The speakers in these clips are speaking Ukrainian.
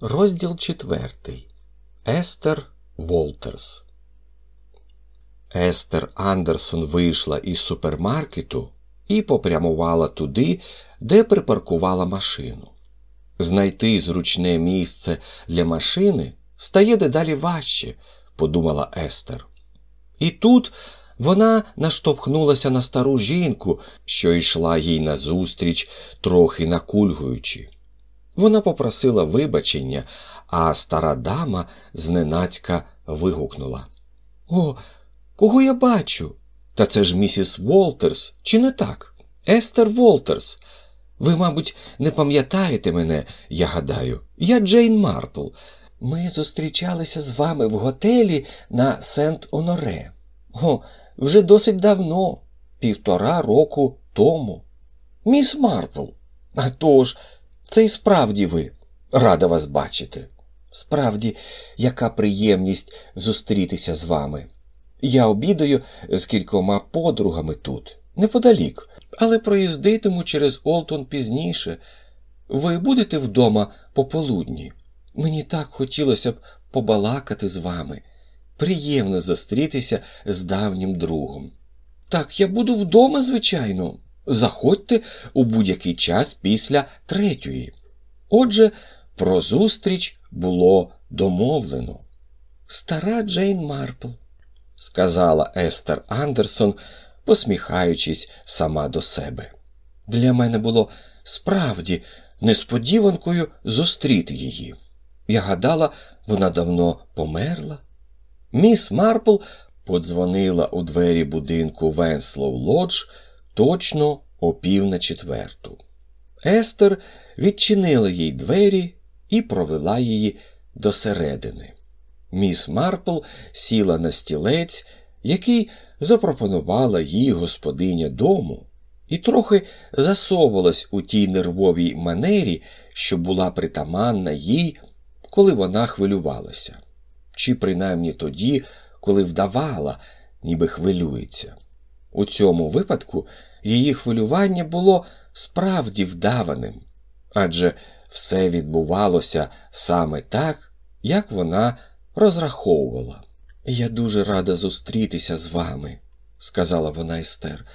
Розділ четвертий. Естер Волтерс. Естер Андерсон вийшла із супермаркету і попрямувала туди, де припаркувала машину. Знайти зручне місце для машини стає дедалі важче, подумала Естер. І тут вона наштовхнулася на стару жінку, що йшла їй назустріч, трохи накульгуючи. Вона попросила вибачення, а стара дама зненацька вигукнула О, кого я бачу? Та це ж місіс Волтерс, чи не так? Естер Волтерс. Ви, мабуть, не пам'ятаєте мене, я гадаю. Я Джейн Марпл. Ми зустрічалися з вами в готелі на Сент Оноре. О, вже досить давно, півтора року тому. Міс Марпл. А тож, це і справді ви. Рада вас бачити. Справді, яка приємність зустрітися з вами. Я обідаю з кількома подругами тут, неподалік, але проїздитиму через Олтон пізніше. Ви будете вдома пополудні? Мені так хотілося б побалакати з вами. Приємно зустрітися з давнім другом. Так, я буду вдома, звичайно. Заходьте у будь-який час після третьої. Отже, про зустріч було домовлено. Стара Джейн Марпл, сказала Естер Андерсон, посміхаючись сама до себе. Для мене було справді несподіванкою зустріти її. Я гадала, вона давно померла. Міс Марпл подзвонила у двері будинку Венслоу Лодж точно о пів на четверту. Естер відчинила їй двері і провела її до середини. Міс Марпл сіла на стілець, який запропонувала їй господиня дому, і трохи засовувалась у тій нервовій манері, що була притаманна їй, коли вона хвилювалася, чи принаймні тоді, коли вдавала, ніби хвилюється. У цьому випадку її хвилювання було справді вдаваним, адже все відбувалося саме так, як вона розраховувала. Я дуже рада зустрітися з вами, сказала вона Естер.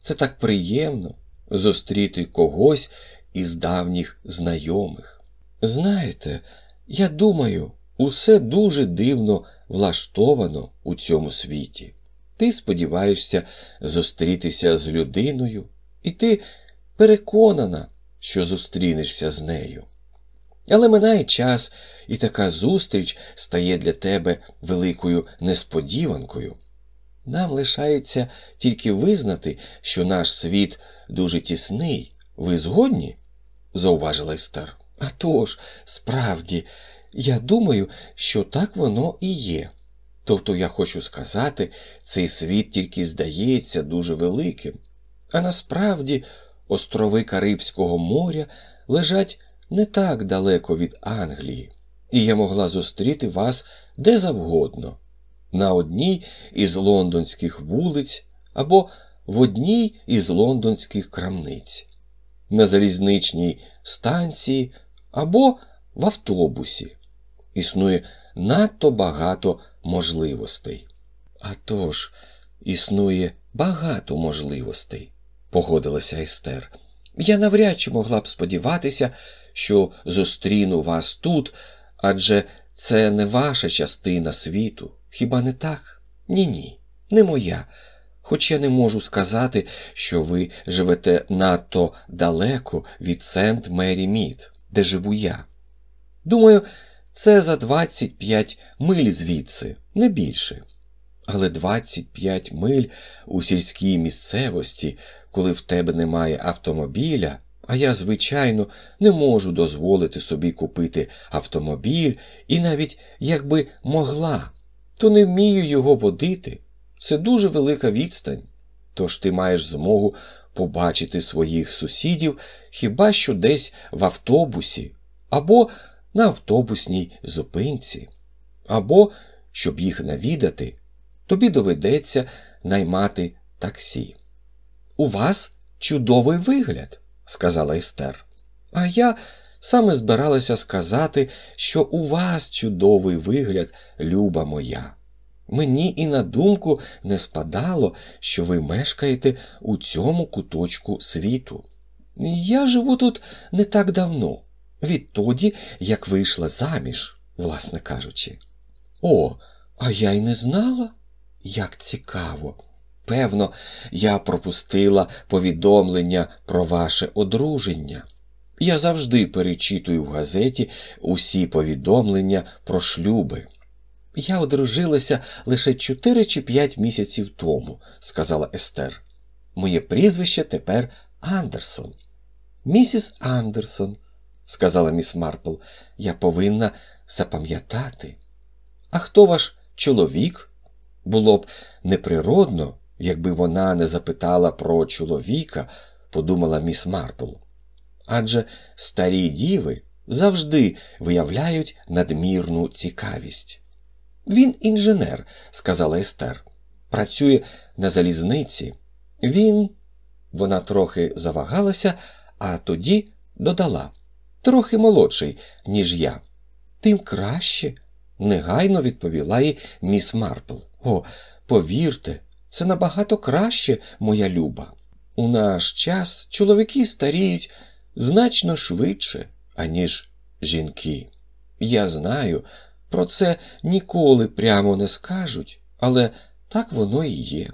Це так приємно зустріти когось із давніх знайомих. Знаєте, я думаю, усе дуже дивно влаштовано у цьому світі. Ти сподіваєшся зустрітися з людиною, і ти переконана, що зустрінешся з нею. Але минає час, і така зустріч стає для тебе великою несподіванкою. Нам лишається тільки визнати, що наш світ дуже тісний. Ви згодні? зауважила Естер. «А тож, справді, я думаю, що так воно і є. Тобто я хочу сказати, цей світ тільки здається дуже великим, а насправді острови Карибського моря лежать не так далеко від Англії, і я могла зустріти вас де завгодно, на одній із лондонських вулиць або в одній із лондонських крамниць, на залізничній станції або в автобусі. Існує надто багато можливостей. А тож, існує багато можливостей, погодилася Естер. Я навряд чи могла б сподіватися, що зустріну вас тут, адже це не ваша частина світу. Хіба не так? Ні, ні, не моя. Хоч я не можу сказати, що ви живете надто далеко від Сент Мері Мід, де живу я. Думаю, це за 25 миль звідси, не більше. Але 25 миль у сільській місцевості, коли в тебе немає автомобіля, а я, звичайно, не можу дозволити собі купити автомобіль, і навіть якби могла, то не вмію його водити. Це дуже велика відстань. Тож ти маєш змогу побачити своїх сусідів хіба що десь в автобусі або на автобусній зупинці, або, щоб їх навідати, тобі доведеться наймати таксі. У вас чудовий вигляд, сказала Естер. А я саме збиралася сказати, що у вас чудовий вигляд, люба моя. Мені і на думку не спадало, що ви мешкаєте у цьому куточку світу. Я живу тут не так давно, відтоді, як вийшла заміж, власне кажучи. О, а я й не знала, як цікаво. Певно, я пропустила повідомлення про ваше одруження. Я завжди перечитую в газеті усі повідомлення про шлюби. Я одружилася лише чотири чи п'ять місяців тому, сказала Естер. Моє прізвище тепер Андерсон. Місіс Андерсон, сказала міс Марпл, я повинна запам'ятати. А хто ваш чоловік? Було б неприродно, якби вона не запитала про чоловіка, подумала міс Марпл. Адже старі діви завжди виявляють надмірну цікавість. Він інженер, сказала Естер, працює на залізниці. Він. Вона трохи завагалася, а тоді додала трохи молодший, ніж я. Тим краще, негайно відповіла їй міс Марпл. О, повірте, це набагато краще, моя люба. У наш час чоловіки старіють значно швидше, аніж жінки. Я знаю, про це ніколи прямо не скажуть, але так воно і є.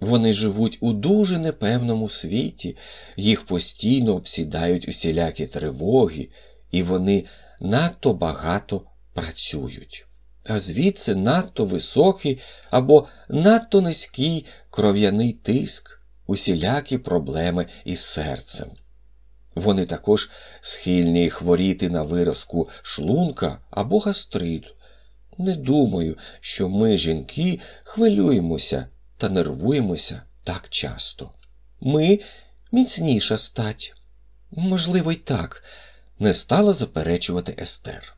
Вони живуть у дуже непевному світі, їх постійно обсідають усілякі тривоги, і вони надто багато працюють. А звідси надто високий або надто низький кров'яний тиск, усілякі проблеми із серцем. Вони також схильні хворіти на виразку шлунка або гастриту. Не думаю, що ми, жінки, хвилюємося та нервуємося так часто. Ми міцніша стать. Можливо, й так, не стала заперечувати Естер.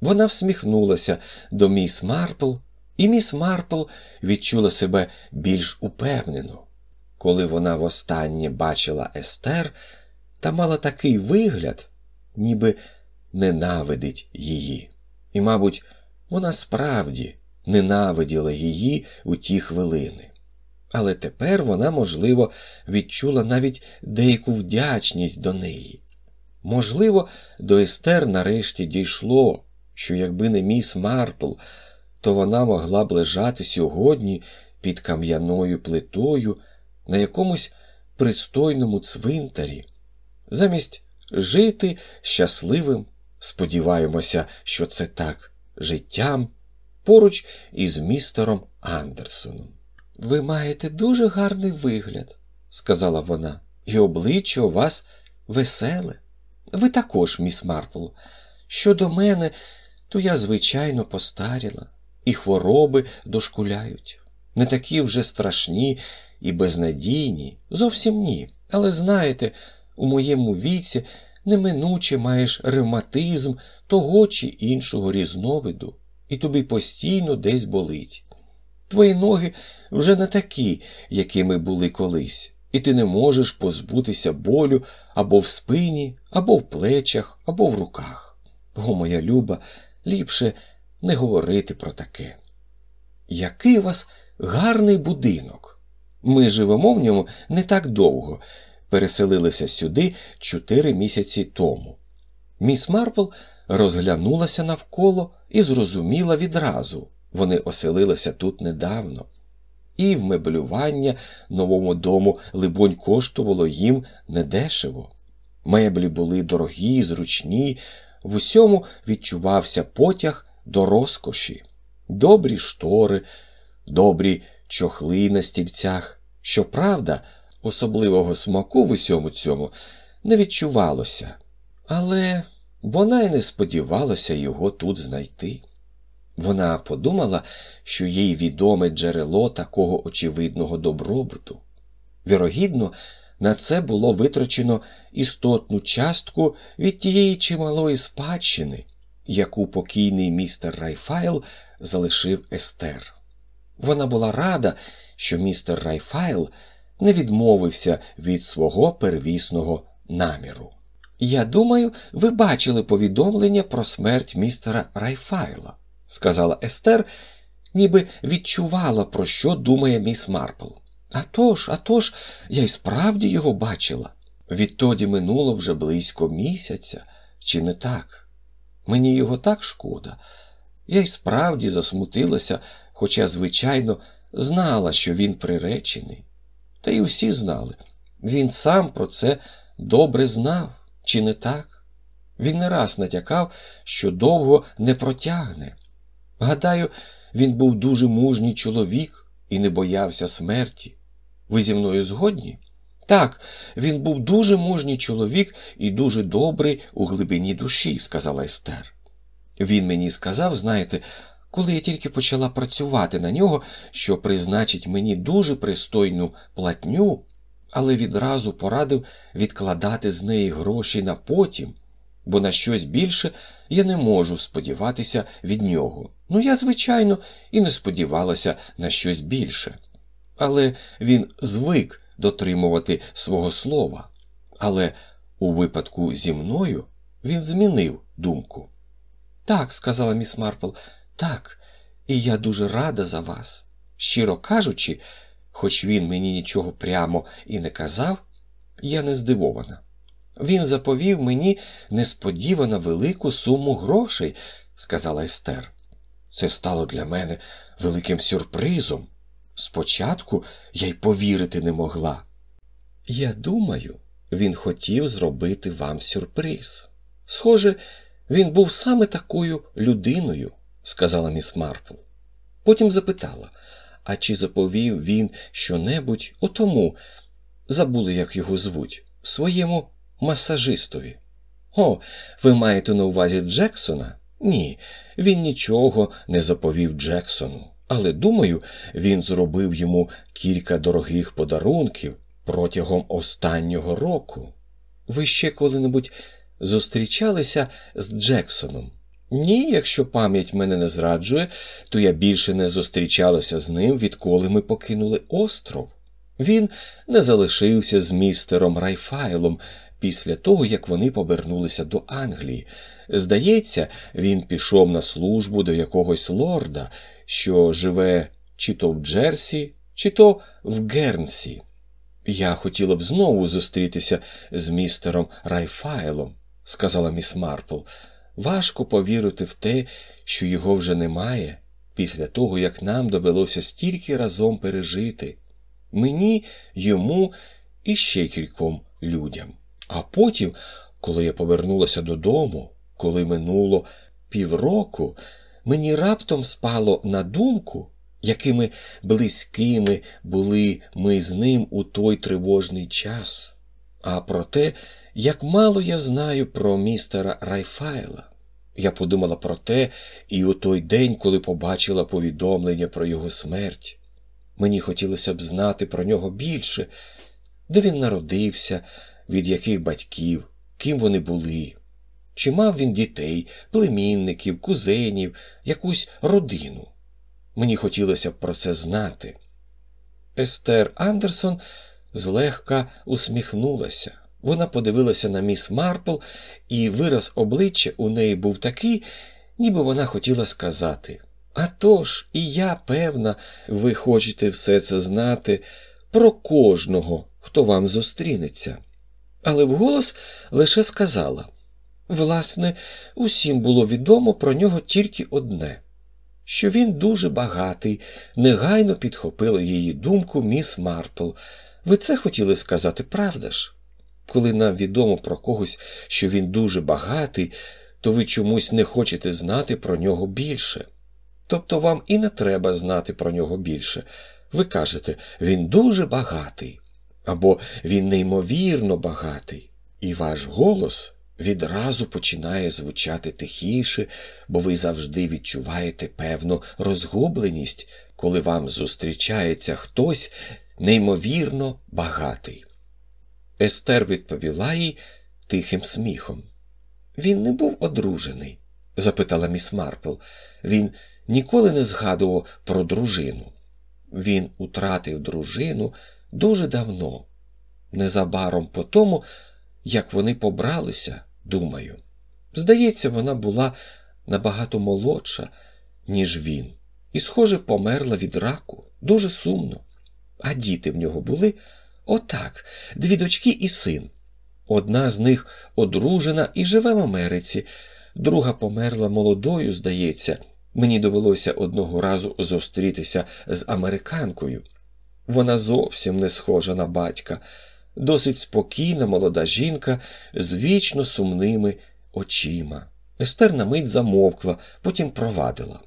Вона всміхнулася до міс Марпл, і міс Марпл відчула себе більш упевнено. Коли вона востаннє бачила Естер, та мала такий вигляд, ніби ненавидить її. І, мабуть, вона справді ненавиділа її у ті хвилини. Але тепер вона, можливо, відчула навіть деяку вдячність до неї. Можливо, до Естер нарешті дійшло, що якби не міс Марпл, то вона могла б лежати сьогодні під кам'яною плитою на якомусь пристойному цвинтарі, замість жити щасливим, сподіваємося, що це так, життям поруч із містером Андерсоном. Ви маєте дуже гарний вигляд, сказала вона, і обличчя у вас веселе. Ви також, міс Марпл. Щодо мене, то я, звичайно, постаріла, і хвороби дошкуляють. Не такі вже страшні і безнадійні, зовсім ні. Але знаєте, у моєму віці неминуче маєш ревматизм того чи іншого різновиду, і тобі постійно десь болить. Твої ноги вже не такі, якими були колись, і ти не можеш позбутися болю або в спині, або в плечах, або в руках. О, моя люба, ліпше не говорити про таке. Який у вас гарний будинок. Ми живемо в ньому не так довго, переселилися сюди чотири місяці тому. Міс Марпл розглянулася навколо і зрозуміла відразу вони оселилися тут недавно. І вмеблювання новому дому, либонь, коштувало їм недешево. Меблі були дорогі, зручні, в усьому відчувався потяг до розкоші, добрі штори, добрі чохли на стільцях. Щоправда, особливого смаку в усьому цьому не відчувалося, але вона й не сподівалася його тут знайти. Вона подумала, що їй відоме джерело такого очевидного добробуту. Вірогідно, на це було витрачено істотну частку від тієї чималої спадщини, яку покійний містер Райфайл залишив Естер. Вона була рада, що містер Райфайл не відмовився від свого первісного наміру. Я думаю, ви бачили повідомлення про смерть містера Райфайла, сказала Естер, ніби відчувала, про що думає міс Марпл. «А тож, а тож, я й справді його бачила. Відтоді минуло вже близько місяця, чи не так? Мені його так шкода. Я й справді засмутилася, хоча, звичайно, знала, що він приречений. Та й усі знали. Він сам про це добре знав, чи не так? Він не раз натякав, що довго не протягне. Гадаю, він був дуже мужній чоловік і не боявся смерті. Ви зі мною згодні? Так, він був дуже мужній чоловік і дуже добрий у глибині душі, сказала Естер. Він мені сказав, знаєте, коли я тільки почала працювати на нього, що призначить мені дуже пристойну платню, але відразу порадив відкладати з неї гроші на потім, бо на щось більше я не можу сподіватися від нього. Ну, я, звичайно, і не сподівалася на щось більше. Але він звик дотримувати свого слова. Але у випадку зі мною він змінив думку. Так, сказала міс Марпл, так, і я дуже рада за вас. Щиро кажучи, хоч він мені нічого прямо і не казав, я не здивована. Він заповів мені несподівано велику суму грошей, сказала Естер. Це стало для мене великим сюрпризом. Спочатку я й повірити не могла. Я думаю, він хотів зробити вам сюрприз. Схоже, він був саме такою людиною, сказала міс Марпл. Потім запитала, а чи заповів він щонебудь у тому, забули, як його звуть, своєму масажистові. О, ви маєте на увазі Джексона? Ні, він нічого не заповів Джексону. Але, думаю, він зробив йому кілька дорогих подарунків протягом останнього року. Ви ще коли-небудь зустрічалися з Джексоном? Ні, якщо пам'ять мене не зраджує, то я більше не зустрічалася з ним, відколи ми покинули остров. Він не залишився з містером Райфайлом після того, як вони повернулися до Англії. Здається, він пішов на службу до якогось лорда, що живе чи то в Джерсі, чи то в Гернсі. Я хотіла б знову зустрітися з містером Райфайлом, сказала міс Марпл. Важко повірити в те, що його вже немає, після того, як нам довелося стільки разом пережити. Мені, йому і ще кільком людям. А потім, коли я повернулася додому, коли минуло півроку, мені раптом спало на думку, якими близькими були ми з ним у той тривожний час, а про те, як мало я знаю про містера Райфайла. Я подумала про те і у той день, коли побачила повідомлення про його смерть. Мені хотілося б знати про нього більше, де він народився, від яких батьків, ким вони були. Чи мав він дітей, племінників, кузенів, якусь родину? Мені хотілося б про це знати. Естер Андерсон злегка усміхнулася. Вона подивилася на міс Марпл, і вираз обличчя у неї був такий, ніби вона хотіла сказати «А тож, і я, певна, ви хочете все це знати про кожного, хто вам зустрінеться. Але вголос лише сказала власне, усім було відомо про нього тільки одне що він дуже багатий, негайно підхопила її думку міс Марпл. Ви це хотіли сказати, правда ж? Коли нам відомо про когось, що він дуже багатий, то ви чомусь не хочете знати про нього більше. Тобто вам і не треба знати про нього більше. Ви кажете, він дуже багатий, або він неймовірно багатий, і ваш голос відразу починає звучати тихіше, бо ви завжди відчуваєте певну розгубленість, коли вам зустрічається хтось неймовірно багатий. Естер відповіла їй тихим сміхом. Він не був одружений? запитала міс Марпл. Він ніколи не згадував про дружину. Він утратив дружину дуже давно. Незабаром по тому, як вони побралися, думаю. Здається, вона була набагато молодша, ніж він, і, схоже, померла від раку дуже сумно. А діти в нього були отак, дві дочки і син. Одна з них одружена і живе в Америці, друга померла молодою, здається. Мені довелося одного разу зустрітися з американкою. Вона зовсім не схожа на батька, досить спокійна молода жінка з вічно сумними очима. Естер на мить замовкла, потім провадила.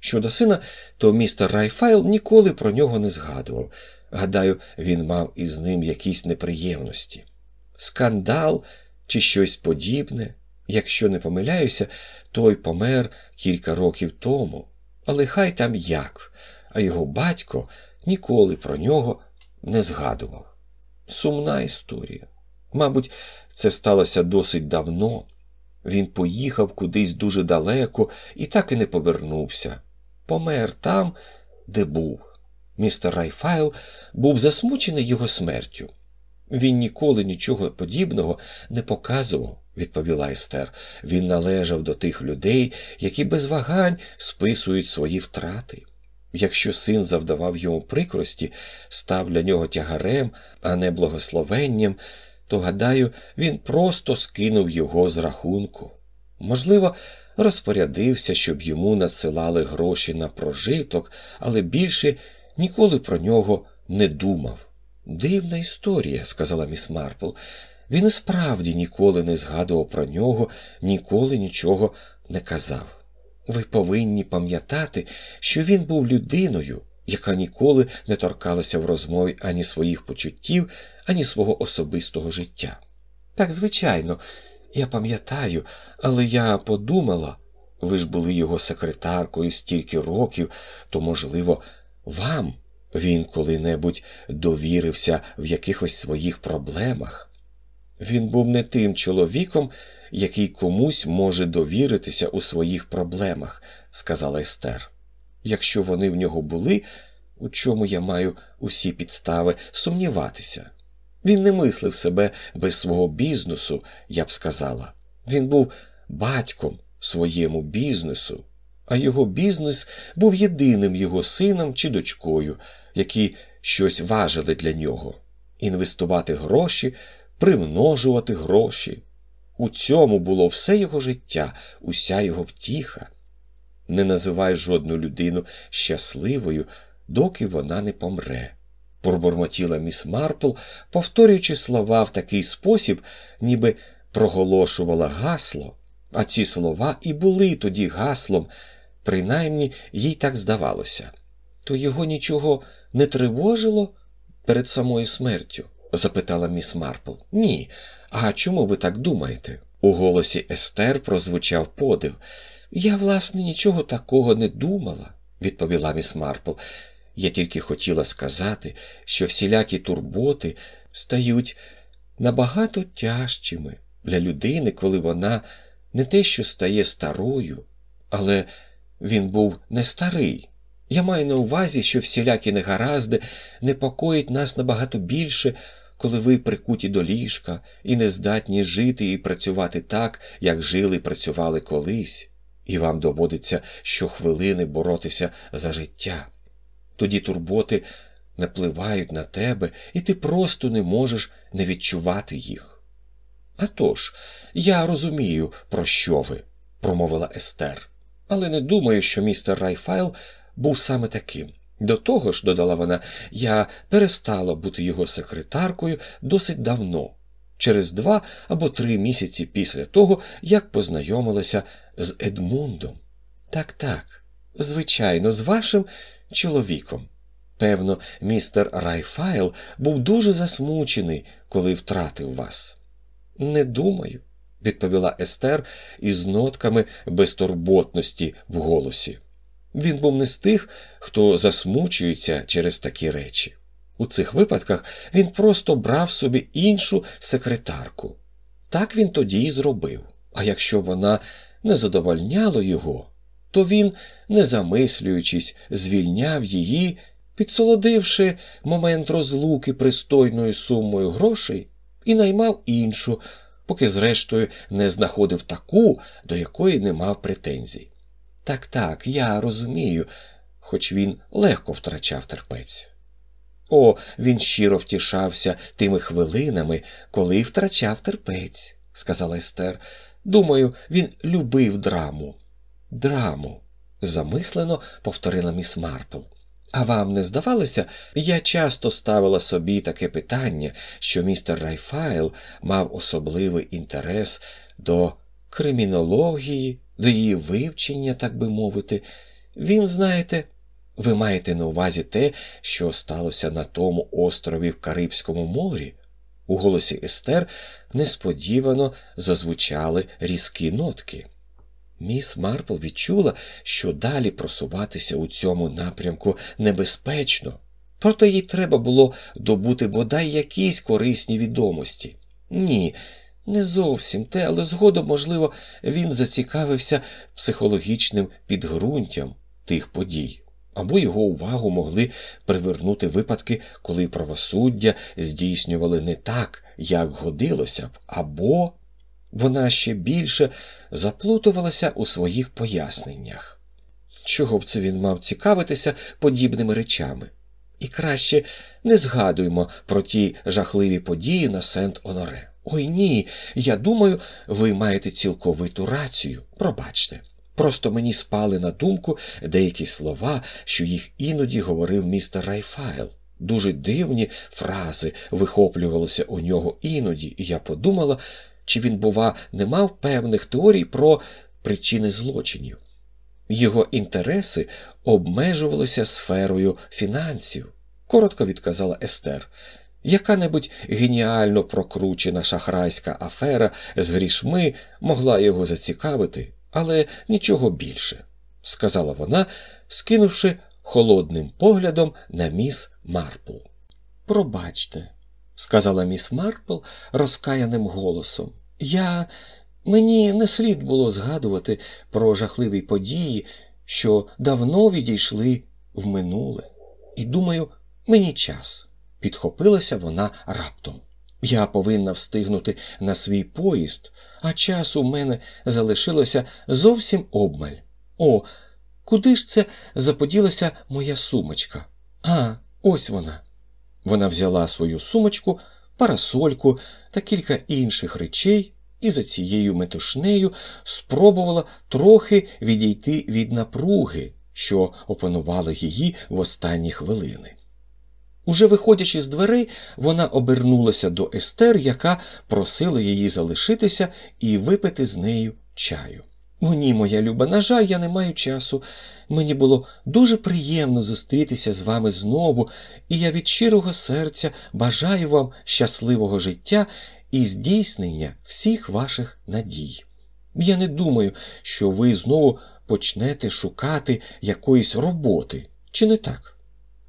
Щодо сина, то містер Райфайл ніколи про нього не згадував. Гадаю, він мав із ним якісь неприємності. Скандал чи щось подібне. Якщо не помиляюся, той помер кілька років тому, але хай там як, а його батько ніколи про нього не згадував. Сумна історія. Мабуть, це сталося досить давно. Він поїхав кудись дуже далеко і так і не повернувся. Помер там, де був. Містер Райфайл був засмучений його смертю. Він ніколи нічого подібного не показував, відповіла Естер. Він належав до тих людей, які без вагань списують свої втрати. Якщо син завдавав йому прикрості, став для нього тягарем, а не благословенням, то, гадаю, він просто скинув його з рахунку. Можливо, розпорядився, щоб йому надсилали гроші на прожиток, але більше ніколи про нього не думав. Дивна історія, сказала міс Марпл. Він і справді ніколи не згадував про нього, ніколи нічого не казав. Ви повинні пам'ятати, що він був людиною, яка ніколи не торкалася в розмові ані своїх почуттів, ані свого особистого життя. Так, звичайно, я пам'ятаю, але я подумала, ви ж були його секретаркою стільки років, то, можливо, вам він коли-небудь довірився в якихось своїх проблемах. Він був не тим чоловіком, який комусь може довіритися у своїх проблемах, сказала Естер. Якщо вони в нього були, у чому я маю усі підстави сумніватися. Він не мислив себе без свого бізнесу, я б сказала. Він був батьком своєму бізнесу, а його бізнес був єдиним його сином чи дочкою, які щось важили для нього інвестувати гроші, примножувати гроші. У цьому було все його життя, уся його втіха. Не називай жодну людину щасливою, доки вона не помре. Пробормотіла міс Марпл, повторюючи слова в такий спосіб, ніби проголошувала гасло, а ці слова і були тоді гаслом, принаймні їй так здавалося. То його нічого не тривожило перед самою смертю? запитала міс Марпл. Ні. А чому ви так думаєте? У голосі Естер прозвучав подив. Я, власне, нічого такого не думала, відповіла міс Марпл. Я тільки хотіла сказати, що всілякі турботи стають набагато тяжчими для людини, коли вона не те, що стає старою, але він був не старий. Я маю на увазі, що всілякі негаразди непокоїть нас набагато більше, коли ви прикуті до ліжка і не здатні жити і працювати так, як жили і працювали колись, і вам доводиться щохвилини боротися за життя. Тоді турботи напливають на тебе, і ти просто не можеш не відчувати їх. «А тож, я розумію, про що ви, промовила Естер, але не думаю, що містер Райфайл був саме таким. До того ж, додала вона, я перестала бути його секретаркою досить давно, через два або три місяці після того, як познайомилася з Едмундом. Так, так, звичайно, з вашим чоловіком. Певно, містер Райфайл був дуже засмучений, коли втратив вас. Не думаю, відповіла Естер із нотками безтурботності в голосі. Він був не з тих, хто засмучується через такі речі. У цих випадках він просто брав собі іншу секретарку. Так він тоді й зробив. А якщо вона не задовольняла його, то він, не замислюючись, звільняв її, підсолодивши момент розлуки пристойною сумою грошей, і наймав іншу, поки, зрештою, не знаходив таку, до якої не мав претензій. Так, так, я розумію, хоч він легко втрачав терпець. О, він щиро втішався тими хвилинами, коли втрачав терпець, сказала Естер. Думаю, він любив драму. Драму, замислено повторила міс Марпл. А вам не здавалося, я часто ставила собі таке питання, що містер Райфайл мав особливий інтерес до кримінології, до її вивчення, так би мовити. Він, знаєте, ви маєте на увазі те, що сталося на тому острові в Карибському морі? У голосі Естер несподівано зазвучали різкі нотки. Міс Марпл відчула, що далі просуватися у цьому напрямку небезпечно, проте їй треба було добути бодай якісь корисні відомості. Ні, не зовсім те, але згодом, можливо, він зацікавився психологічним підґрунтям тих подій. Або його увагу могли привернути випадки, коли правосуддя здійснювали не так, як годилося б, або вона ще більше заплутувалася у своїх поясненнях. Чого б це він мав цікавитися подібними речами? І краще не згадуймо про ті жахливі події на Сент Оноре. Ой ні, я думаю, ви маєте цілковиту рацію. Пробачте. Просто мені спали на думку деякі слова, що їх іноді говорив містер Райфайл. Дуже дивні фрази вихоплювалися у нього іноді, і я подумала, чи він, бува, не мав певних теорій про причини злочинів. Його інтереси обмежувалися сферою фінансів, коротко відказала Естер. Яка-небудь геніально прокручена шахрайська афера з грішми могла його зацікавити, але нічого більше, сказала вона, скинувши холодним поглядом на міс Марпл. Пробачте, сказала міс Марпл розкаяним голосом. Я мені не слід було згадувати про жахливі події, що давно відійшли в минуле. І думаю, мені час. Підхопилася вона раптом. Я повинна встигнути на свій поїзд, а часу в мене залишилося зовсім обмаль. О, куди ж це заподілася моя сумочка? А, ось вона. Вона взяла свою сумочку, парасольку та кілька інших речей і за цією метушнею спробувала трохи відійти від напруги, що опанувала її в останні хвилини. Уже виходячи з дверей, вона обернулася до Естер, яка просила її залишитися і випити з нею чаю. О, ні, моя люба, на жаль, я не маю часу. Мені було дуже приємно зустрітися з вами знову, і я від щирого серця бажаю вам щасливого життя і здійснення всіх ваших надій. Я не думаю, що ви знову почнете шукати якоїсь роботи, чи не так?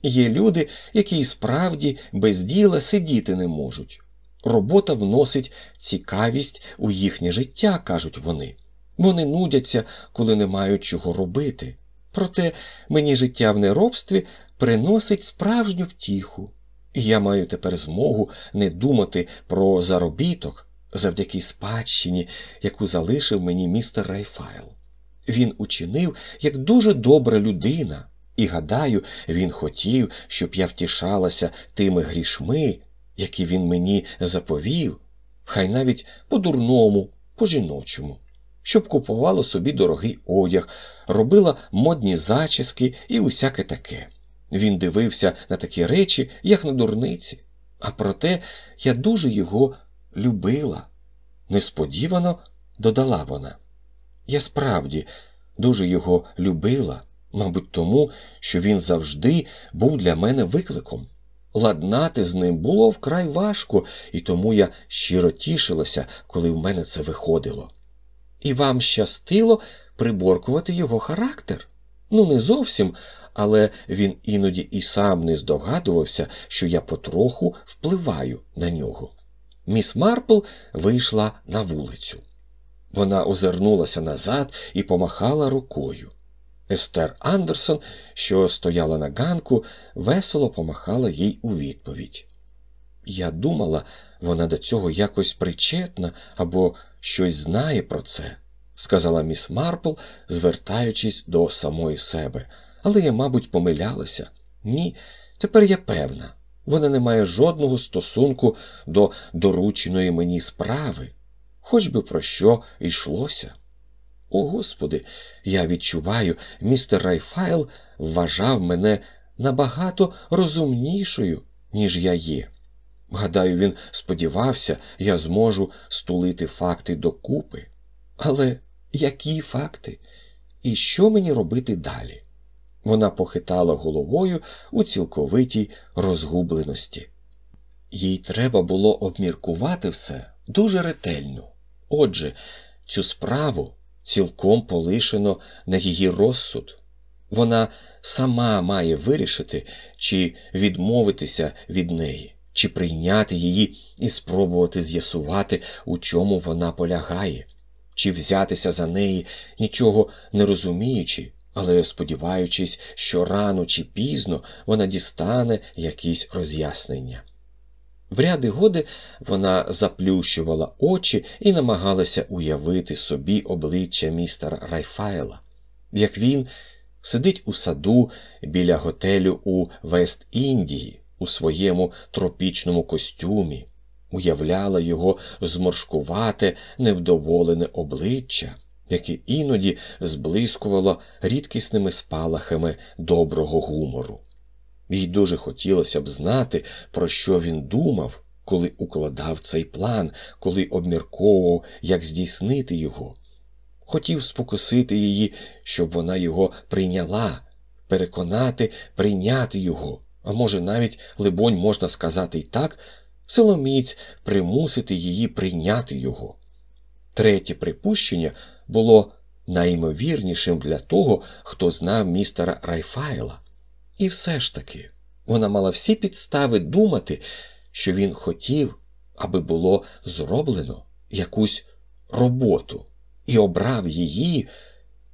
Є люди, які справді без діла сидіти не можуть. Робота вносить цікавість у їхнє життя, кажуть вони. Вони нудяться, коли не мають чого робити. Проте мені життя в неробстві приносить справжню втіху, і я маю тепер змогу не думати про заробіток завдяки спадщині, яку залишив мені містер Райфайл. Він учинив як дуже добра людина. І, гадаю, він хотів, щоб я втішалася тими грішми, які він мені заповів, хай навіть по-дурному, по-жіночому, щоб купувала собі дорогий одяг, робила модні зачіски і усяке таке. Він дивився на такі речі, як на дурниці, а проте я дуже його любила. Несподівано додала вона. Я справді дуже його любила. Мабуть, тому, що він завжди був для мене викликом. Ладнати з ним було вкрай важко, і тому я щиро тішилася, коли в мене це виходило. І вам щастило приборкувати його характер? Ну, не зовсім, але він іноді і сам не здогадувався, що я потроху впливаю на нього. Міс Марпл вийшла на вулицю. Вона озирнулася назад і помахала рукою. Естер Андерсон, що стояла на ганку, весело помахала їй у відповідь. Я думала, вона до цього якось причетна або щось знає про це, сказала міс Марпл, звертаючись до самої себе. Але я, мабуть, помилялася. Ні, тепер я певна. Вона не має жодного стосунку до дорученої мені справи, хоч би про що йшлося. О Господи, я відчуваю, містер Райфайл вважав мене набагато розумнішою, ніж я є. Гадаю, він сподівався, я зможу стулити факти докупи. Але які факти? І що мені робити далі? Вона похитала головою у цілковитій розгубленості. Їй треба було обміркувати все дуже ретельно. Отже, цю справу цілком полишено на її розсуд. Вона сама має вирішити, чи відмовитися від неї, чи прийняти її і спробувати з'ясувати, у чому вона полягає, чи взятися за неї, нічого не розуміючи, але сподіваючись, що рано чи пізно вона дістане якісь роз'яснення. В ряди годи вона заплющувала очі і намагалася уявити собі обличчя містера Райфайла, як він сидить у саду біля готелю у Вест-Індії у своєму тропічному костюмі, уявляла його зморшкувате, невдоволене обличчя, яке іноді зблискувало рідкісними спалахами доброго гумору. Їй дуже хотілося б знати, про що він думав, коли укладав цей план, коли обмірковував, як здійснити його. Хотів спокусити її, щоб вона його прийняла, переконати, прийняти його, а може, навіть, либонь, можна сказати і так, силоміць примусити її прийняти його. Третє припущення було найімовірнішим для того, хто знав містера Райфайла. І все ж таки, вона мала всі підстави думати, що він хотів, аби було зроблено якусь роботу, і обрав її,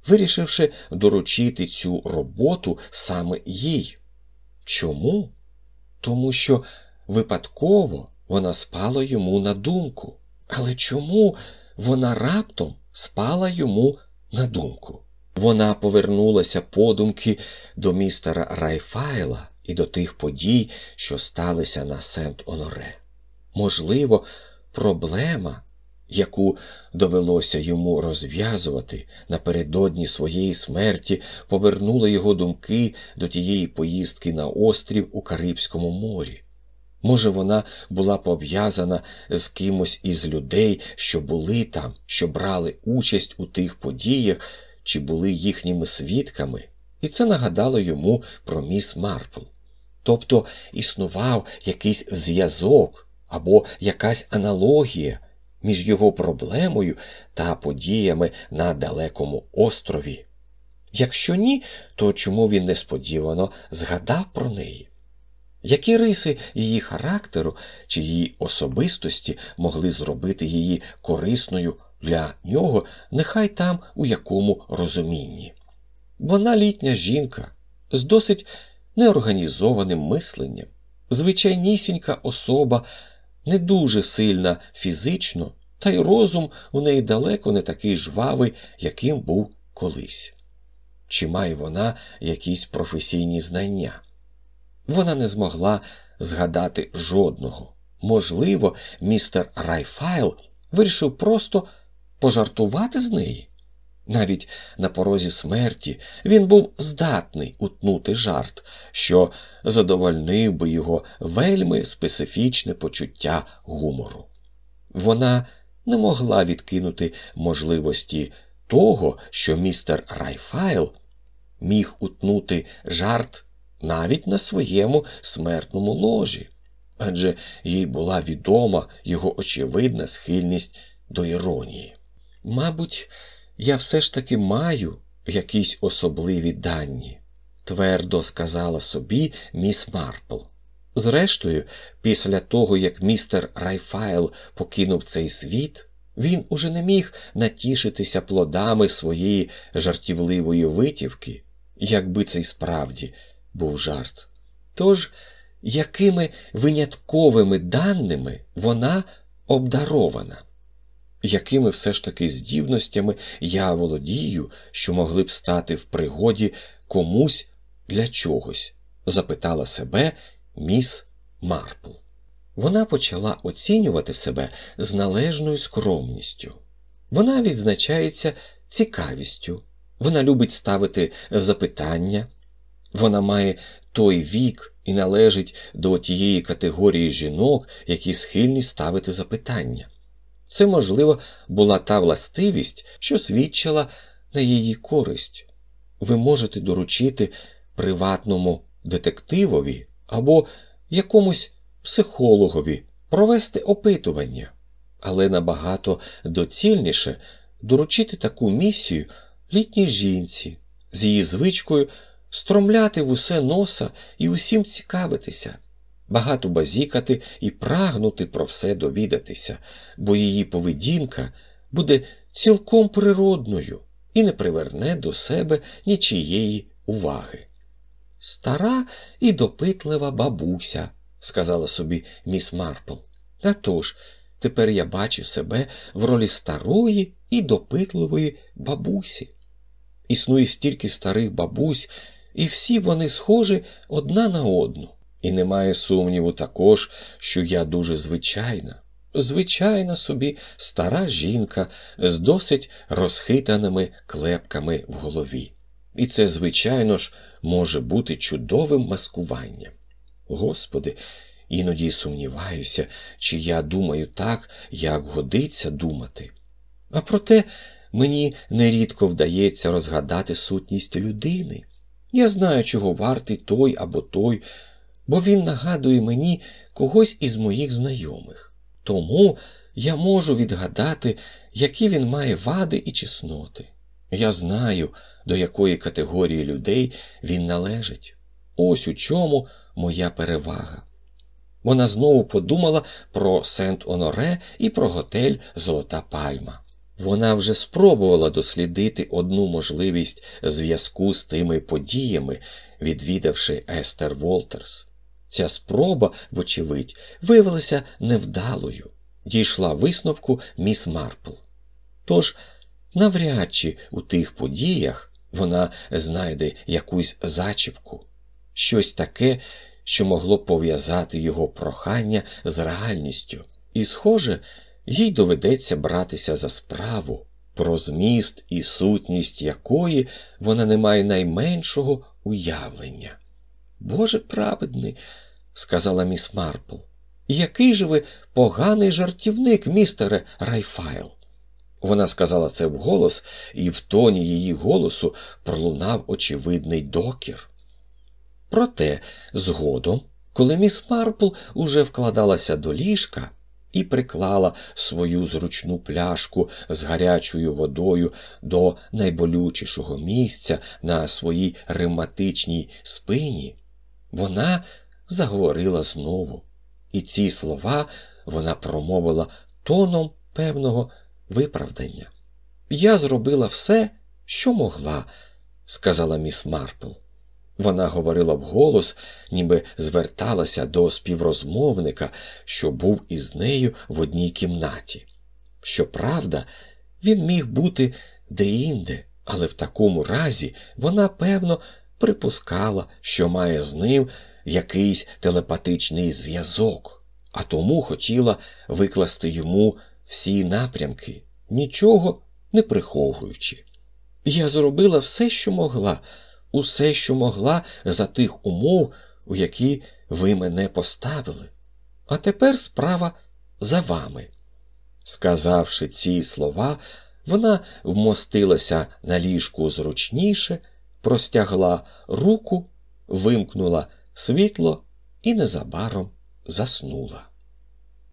вирішивши доручити цю роботу саме їй. Чому? Тому що випадково вона спала йому на думку. Але чому вона раптом спала йому на думку? Вона повернулася подумки до містера Райфайла і до тих подій, що сталися на Сент Оноре. Можливо, проблема, яку довелося йому розв'язувати напередодні своєї смерті, повернула його думки до тієї поїздки на острів у Карибському морі. Може, вона була пов'язана з кимось із людей, що були там, що брали участь у тих подіях чи були їхніми свідками, і це нагадало йому про міс Марпл. Тобто існував якийсь зв'язок або якась аналогія між його проблемою та подіями на далекому острові. Якщо ні, то чому він несподівано згадав про неї? Які риси її характеру чи її особистості могли зробити її корисною для нього нехай там у якому розумінні. Вона літня жінка з досить неорганізованим мисленням, звичайнісінька особа, не дуже сильна фізично, та й розум у неї далеко не такий жвавий, яким був колись. Чи має вона якісь професійні знання? Вона не змогла згадати жодного. Можливо, містер Райфайл вирішив просто пожартувати з неї. Навіть на порозі смерті він був здатний утнути жарт, що задовольнив би його вельми специфічне почуття гумору. Вона не могла відкинути можливості того, що містер Райфайл міг утнути жарт навіть на своєму смертному ложі, адже їй була відома його очевидна схильність до іронії. Мабуть, я все ж таки маю якісь особливі дані, твердо сказала собі міс Марпл. Зрештою, після того, як містер Райфайл покинув цей світ, він уже не міг натішитися плодами своєї жартівливої витівки, якби це й справді був жарт. Тож якими винятковими даними вона обдарована, якими все ж таки здібностями я володію, що могли б стати в пригоді комусь для чогось? запитала себе міс Марпл. Вона почала оцінювати себе з належною скромністю. Вона відзначається цікавістю, вона любить ставити запитання, вона має той вік і належить до тієї категорії жінок, які схильні ставити запитання. Це, можливо, була та властивість, що свідчила на її користь. Ви можете доручити приватному детективові або якомусь психологові провести опитування, але набагато доцільніше доручити таку місію літній жінці з її звичкою стромляти в усе носа і усім цікавитися, багато базікати і прагнути про все довідатися, бо її поведінка буде цілком природною і не приверне до себе нічієї уваги. Стара і допитлива бабуся, сказала собі міс Марпл. А тож, тепер я бачу себе в ролі старої і допитливої бабусі. Існує стільки старих бабусь, і всі вони схожі одна на одну. І немає сумніву також, що я дуже звичайна, звичайна собі стара жінка з досить розхитаними клепками в голові. І це, звичайно ж, може бути чудовим маскуванням. Господи, іноді сумніваюся, чи я думаю так, як годиться думати. А проте мені нерідко вдається розгадати сутність людини. Я знаю, чого вартий той або той, бо він нагадує мені когось із моїх знайомих. Тому я можу відгадати, які він має вади і чесноти. Я знаю, до якої категорії людей він належить. Ось у чому моя перевага. Вона знову подумала про Сент Оноре і про готель Золота Пальма. Вона вже спробувала дослідити одну можливість зв'язку з тими подіями, відвідавши Естер Волтерс. Ця спроба, вочевидь, виявилася невдалою, дійшла висновку міс Марпл. Тож, навряд чи у тих подіях вона знайде якусь зачіпку, щось таке, що могло пов'язати його прохання з реальністю, і, схоже, їй доведеться братися за справу, про зміст і сутність якої вона не має найменшого уявлення. Боже праведний, сказала міс Марпл, який же ви поганий жартівник, містере Райфайл. Вона сказала це вголос, і в тоні її голосу пролунав очевидний докір. Проте, згодом, коли міс Марпл уже вкладалася до ліжка і приклала свою зручну пляшку з гарячою водою до найболючішого місця на своїй ревматичній спині, вона заговорила знову, і ці слова вона промовила тоном певного виправдання. Я зробила все, що могла, сказала міс Марпл. Вона говорила вголос, ніби зверталася до співрозмовника, що був із нею в одній кімнаті. Щоправда, він міг бути деінде, але в такому разі вона, певно, припускала, що має з ним якийсь телепатичний зв'язок, а тому хотіла викласти йому всі напрямки, нічого не приховуючи. Я зробила все, що могла усе, що могла за тих умов, у які ви мене поставили. А тепер справа за вами. Сказавши ці слова, вона вмостилася на ліжку зручніше, простягла руку, вимкнула світло і незабаром заснула.